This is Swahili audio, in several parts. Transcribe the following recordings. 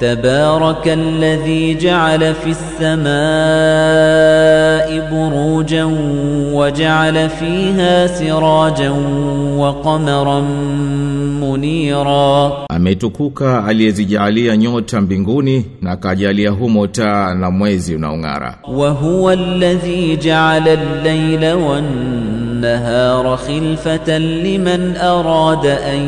تبارك الذي جعل في السماء بروجا وجعل فيها سراجا وقمرا munira. Ametukuka aliyezijalia nyota mbinguni na akajalia humo taa na mwezi unaong'ara. Wa huwa alladhi ja'ala والنهار خلفة لمن أراد أن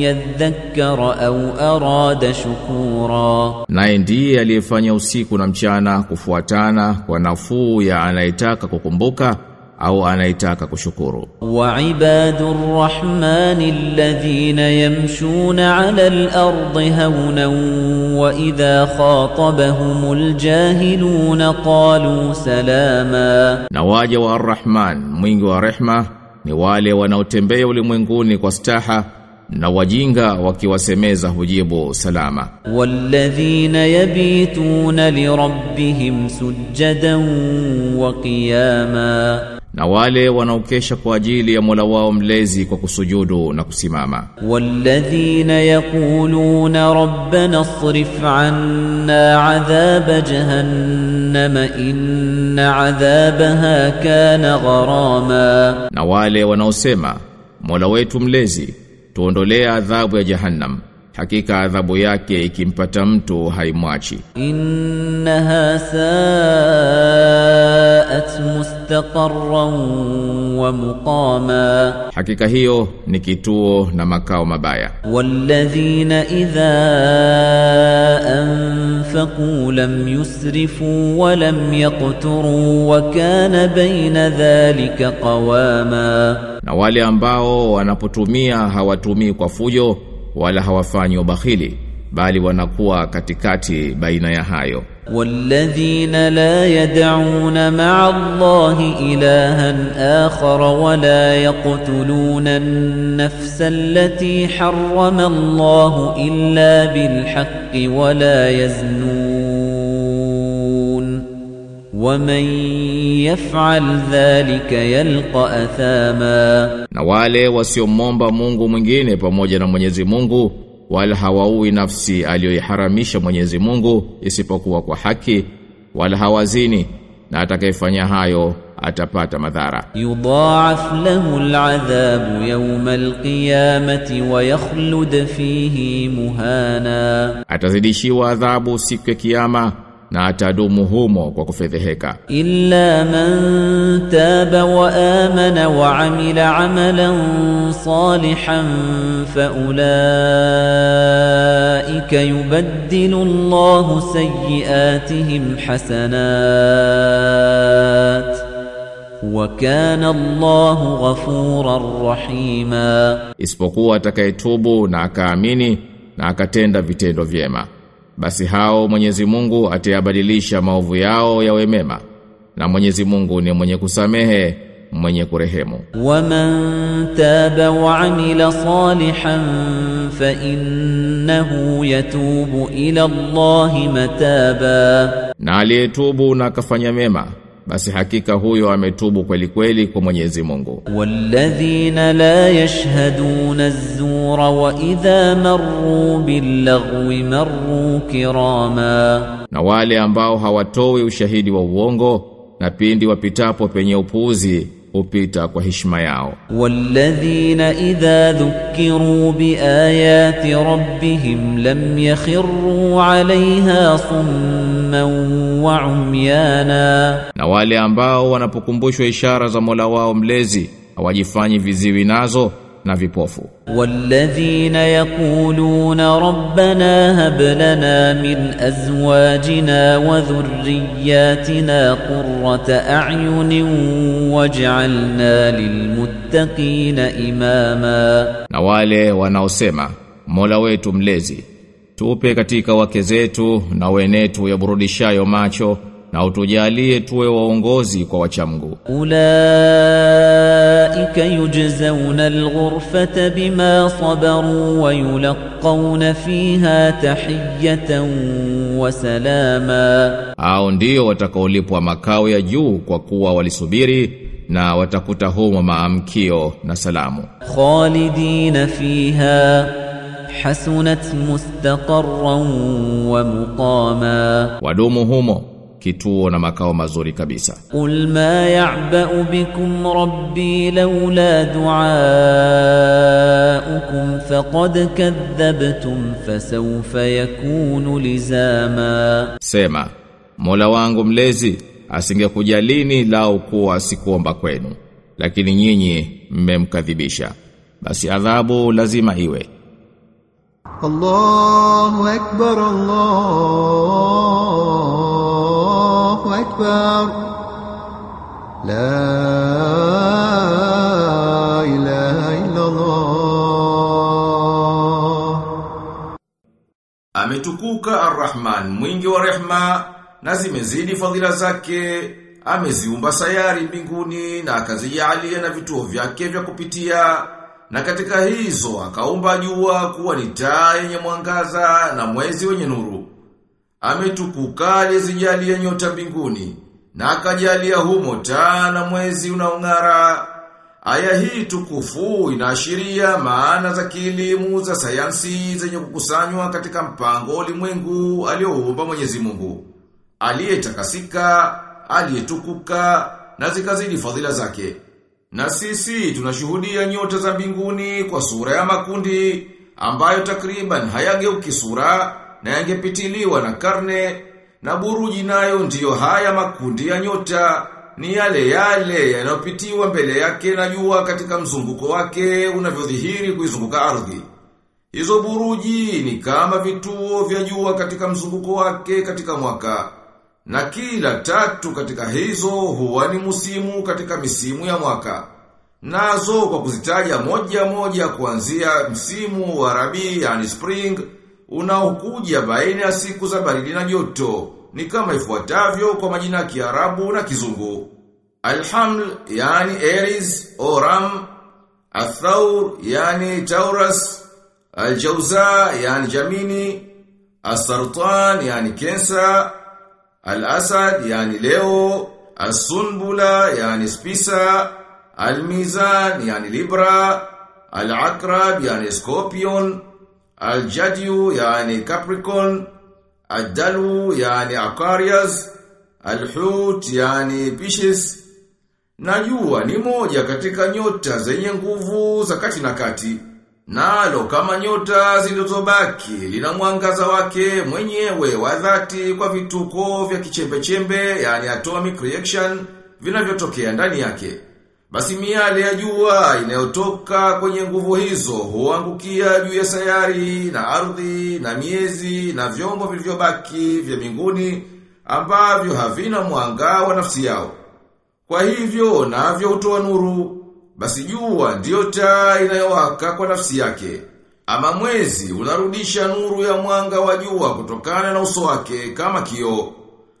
يذكر أو أراد شكورا Naye ndiye aliyefanya usiku na mchana kufuatana kwa nafuu ya anayetaka kukumbuka au anaitaka kushukuru. Wa ibadur rahman alladhina yamshuna ala al-ardi hauna wa idha khatabahumul jahiluna qalu salama, na waja wa arrahman mwingi wa rehma ni wale wanaotembea ulimwenguni kwa staha na wajinga wakiwasemeza hujibu salama. Walladhina yabituna lirabbihim sujjadan wa qiyama na wale wanaokesha kwa ajili ya Mola wao mlezi kwa kusujudu na kusimama. walladhina yaquluna rabbana srif anna adhaba jahannam inna adhabaha kana gharama, na wale wanaosema Mola wetu mlezi tuondolee adhabu ya Jahannam hakika adhabu yake ikimpata mtu haimwachi. Innaha saat mustaqarran wa muqama, hakika hiyo ni kituo na makao mabaya. Walladhina idha anfaqu lam yusrifu wa lam yaqturu wa kana baina dhalika qawama, na wale ambao wanapotumia hawatumii kwa fujo wala hawafanyi ubakhili bali wanakuwa katikati baina ya hayo. والذين لا يدعون مع الله إلها آخر ولا يقتلون النفس التي حرم الله إلا بالحق ولا يزنون Waman yaf'al dhalika yalqa athama, na wale wasiomomba Mungu mwingine pamoja na Mwenyezi Mungu wala hawaui nafsi aliyoiharamisha Mwenyezi Mungu isipokuwa kwa haki wala hawazini na atakayefanya hayo atapata madhara. Yudhaaf lahu al'adhab yawm al-qiyamati wa yakhlud fihi muhana, atazidishiwa adhabu siku ya kiyama na atadumu humo kwa kufedheheka. Illa man taba wa amana wa amila amalan salihan fa ulaika yubaddilu Allahu sayyiatihim hasanat wa kana Allahu ghafurar rahima, isipokuwa atakayetubu na akaamini na akatenda vitendo vyema basi hao Mwenyezi Mungu atayabadilisha maovu yao yawe mema. Na Mwenyezi Mungu ni mwenye kusamehe, mwenye kurehemu. Waman taba wa amila salihan fa innahu yatubu ila Allahi mataba. Na aliyetubu na akafanya mema basi hakika huyo ametubu kweli kweli kwa Mwenyezi Mungu. Walladhina la yashhaduna az-zura wa idha marru bil-lagwi marru kirama, na wale ambao hawatoi ushahidi wa uongo na pindi wapitapo penye upuuzi upita kwa heshima yao. Walladhina idha dhukiru biayati rabbihim lam yakhiru alaiha summan wa umyana, na wale ambao wanapokumbushwa ishara za Mola wao mlezi hawajifanyi viziwi nazo na vipofu. Walladhina yaquluna rabbana hab lana min azwajina wa dhurriyyatina qurrata a'yunin waj'alna lilmuttaqina imama, na wale wanaosema Mola wetu mlezi tupe katika wake zetu na wenetu yaburudishayo macho na utujalie tuwe waongozi kwa wachamgu. Ulaika yujzauna alghurfata bima sabaru wa yulqauna fiha tahiyatan wa salama, hao ndio watakaolipwa makao ya juu kwa kuwa walisubiri na watakuta humo maamkio na salamu. Khalidina fiha hasunat mustaqarran wa muqama, wadumu humo kituo na makao mazuri kabisa. Qul ma ya'ba'u bikum rabbi laula du'aukum faqad kadhabtum fasawfa yakunu lizama, sema Mola wangu mlezi asingekujalini lau kuwa sikuomba kwenu, lakini nyinyi mmemkadhibisha, basi adhabu lazima iwe. Allahu akbar, Allah الله أكبر لا إله إلا الله Ametukuka Ar-Rahman, mwingi wa rehma, na zimezidi fadhila zake. Ameziumba sayari mbinguni na akazijalia na vituo vyake vya kupitia. Na katika hizo akaumba jua kuwa ni taa yenye mwangaza na mwezi wenye nuru. Ametukuka aliyezijalia nyota mbinguni na akajalia humo taa na mwezi unaong'ara. Aya hii tukufu inaashiria maana za kilimu za sayansi zenye kukusanywa katika mpango ulimwengu alioumba Mwenyezi Mungu. Aliyetakasika, aliyetukuka na zikazidi fadhila zake. Na sisi tunashuhudia nyota za mbinguni kwa sura ya makundi ambayo takriban hayageuki sura na yangepitiliwa na karne na buruji nayo ndiyo haya makundi ya nyota ni yale yale yanayopitiwa mbele yake na jua katika mzunguko wake unavyodhihiri kuizunguka ardhi. Hizo buruji ni kama vituo vya jua katika mzunguko wake katika mwaka. Na kila tatu katika hizo huwa ni musimu katika misimu ya mwaka. Nazo kwa kuzitaja moja moja kuanzia msimu wa rabi yani spring unaokuja baina ya siku za baridi na joto ni kama ifuatavyo kwa majina ya Kiarabu na Kizungu. Alhaml yani Aries Oram Athaur yani Taurus Aljauza yani Jamini Asartan yani Kensa alasad yani Leo As-Sunbula yani Spisa almizan yani Libra alakrab yani Scorpion Al-Jadyu yani Capricorn Al-Dalu yani Aquarius Al-Hut yani Pisces na jua ni moja katika nyota zenye nguvu za kati na kati. Nalo kama nyota zilizobaki lina mwangaza wake mwenyewe wa dhati kwa vituko vya kichembe-chembe yani atomic reaction vinavyotokea ndani yake. Basi miale ya jua inayotoka kwenye nguvu hizo huangukia juu ya sayari na ardhi na miezi na vyombo vilivyobaki vya mbinguni ambavyo havina mwanga wa nafsi yao. Kwa hivyo navyo hutoa nuru, basi jua ndiyo taa inayowaka kwa nafsi yake. Ama mwezi unarudisha nuru ya mwanga wa jua kutokana na uso wake kama kio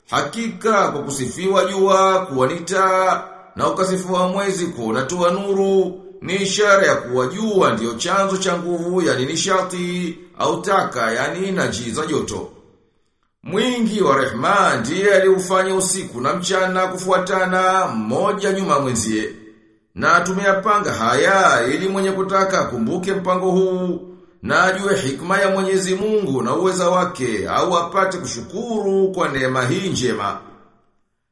Hakika kwa kusifiwa jua kuwa ni taa na ukasifiwa mwezi kuwa unatoa nuru ni ishara ya kuwa jua ndiyo chanzo cha nguvu yani nishati au taka yani inaji za joto. Mwingi wa rehma ndiye aliufanya usiku na mchana kufuatana mmoja nyuma mwenzie. Na tumeyapanga haya ili mwenye kutaka kumbuke mpango huu na ajue hikma ya Mwenyezi Mungu na uweza wake au apate kushukuru kwa neema hii njema.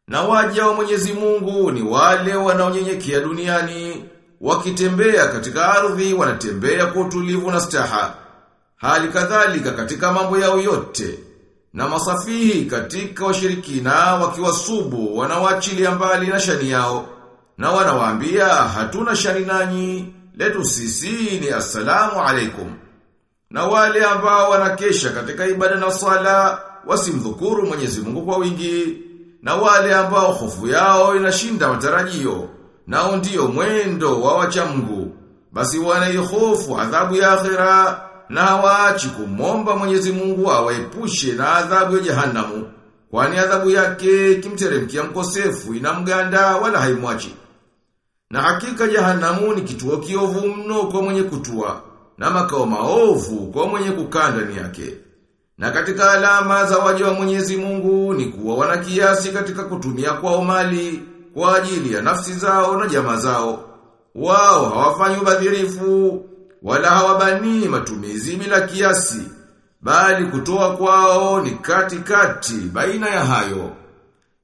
Na waja wa Mwenyezi Mungu ni wale wanaonyenyekea duniani, wakitembea katika ardhi wanatembea kwa utulivu na staha. Hali kadhalika katika mambo yao yote. Na masafihi katika washirikina wakiwasubu wanawachilia mbali na shani yao. Na wanawaambia hatuna shani nanyi. Letu sisi ni assalamu alaikum na wale ambao wanakesha katika ibada na sala wasimdhukuru Mwenyezi Mungu kwa wingi na wale ambao hofu yao inashinda matarajio nao ndio mwendo wa wacha Mungu basi wanaihofu adhabu ya akhera na hawaachi kumomba Mwenyezi Mungu awaepushe na adhabu ya jehanamu kwani adhabu yake kimteremkia mkosefu inamganda wala haimwachi. Na hakika jehanamu ni kituo kiovu mno kwa mwenye kutua na makao maovu kwa mwenye kukaa ndani yake na katika alama za waja wa Mwenyezi Mungu ni kuwa wanakiasi katika kutumia kwao mali kwa ajili ya nafsi zao na jamaa zao wao hawafanyi ubadhirifu wala hawabanii matumizi bila kiasi, bali kutoa kwao ni kati kati baina ya hayo.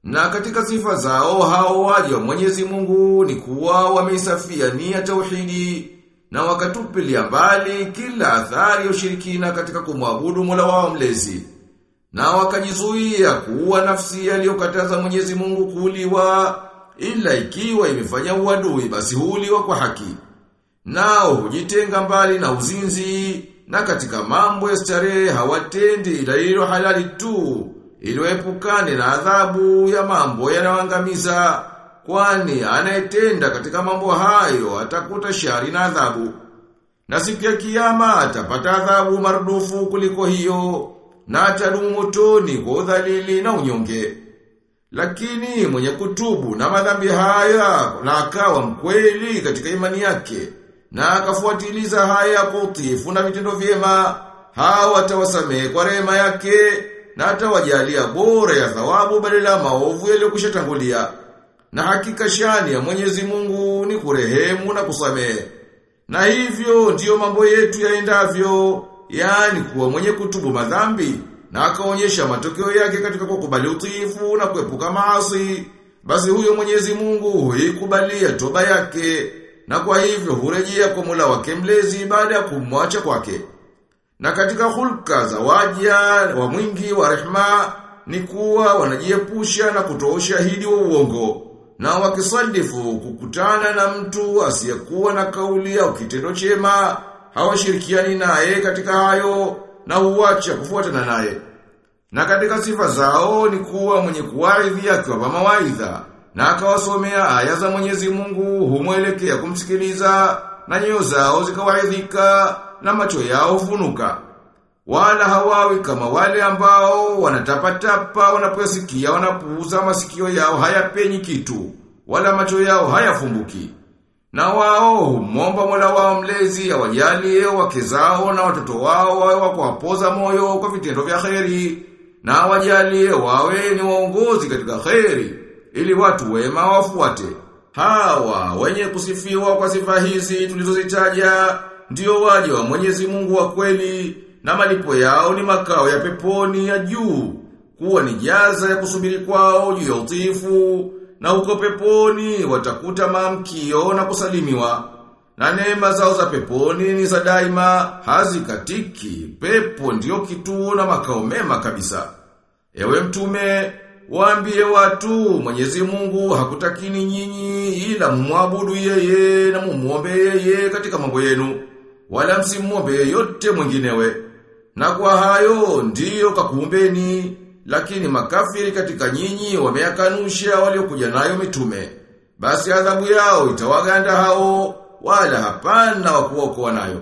Na katika sifa zao hao waja wa Mwenyezi Mungu ni kuwa wameisafia nia tauhidi na wakatupilia mbali kila athari ya ushirikina katika kumwabudu Mola wao mlezi. Na wakajizuia kuua nafsi aliyokataza Mwenyezi Mungu kuuliwa ila ikiwa imefanya uadui basi huuliwa kwa haki. Nao hujitenga mbali na uzinzi na katika mambo ya starehe hawatendi ila ilo halali tu ili waepukane na adhabu ya mambo yanayoangamiza kwani anayetenda katika mambo hayo atakuta shari na adhabu. Na siku ya kiyama atapata adhabu marudufu kuliko hiyo na atadumu motoni kwa udhalili na unyonge. Lakini mwenye kutubu na madhambi haya na akawa mkweli katika imani yake na akafuatiliza haya kwa utifu na vitendo vyema, hawa atawasamehe kwa rehema yake na atawajalia bora ya thawabu badala ya maovu yaliyokwisha tangulia. Na hakika shani ya Mwenyezi Mungu ni kurehemu na kusamehe. Na hivyo ndiyo mambo yetu yaendavyo, yani kuwa mwenye kutubu madhambi na akaonyesha matokeo yake katika kukubali utiifu na kuepuka maasi, basi huyo Mwenyezi Mungu huikubalia toba yake na kwa hivyo hurejea kwa Mola wake mlezi baada ya kumwacha kwake. Na katika hulka za waja wa mwingi wa rehma ni kuwa wanajiepusha na kutoa ushahidi wa uongo na wakisadifu kukutana na mtu asiyekuwa na kauli au kitendo chema hawashirikiani naye katika hayo na huacha kufuatana naye. Na katika sifa zao ni kuwa mwenye kuwaidhi akiwapa mawaidha na akawasomea aya za Mwenyezi Mungu humwelekea kumsikiliza na nyoyo zao zikawaidhika na macho yao funuka. Wala hawawi kama wale ambao wanatapatapa wanaposikia wanapuuza masikio yao hayapenyi kitu wala macho yao hayafumbuki. Na wao humomba Mola wao mlezi awajalie wake zao na watoto wao wawe wa kuwapoza moyo kwa vitendo vya kheri na awajalie wawe ni waongozi katika kheri ili watu wema wafuate. Hawa wenye kusifiwa kwa sifa hizi tulizozitaja ndio waje wa Mwenyezi Mungu wa kweli na malipo yao ni makao ya peponi ya juu kuwa ni jaza ya kusubiri kwao juu ya utifu, na huko peponi watakuta maamkio na kusalimiwa na neema zao za peponi ni za daima hazikatiki pepo ndio kituo na makao mema kabisa ewe mtume Waambie watu Mwenyezi Mungu hakutakini nyinyi ila mumwabudu yeye na mumuombe yeye katika mambo yenu wala msimuombe yeyote mwinginewe. Na kwa hayo ndiyo kakuumbeni lakini makafiri katika nyinyi wameyakanusha waliokuja nayo mitume. Basi adhabu yao itawaganda hao wala hapana wakuokoa nayo.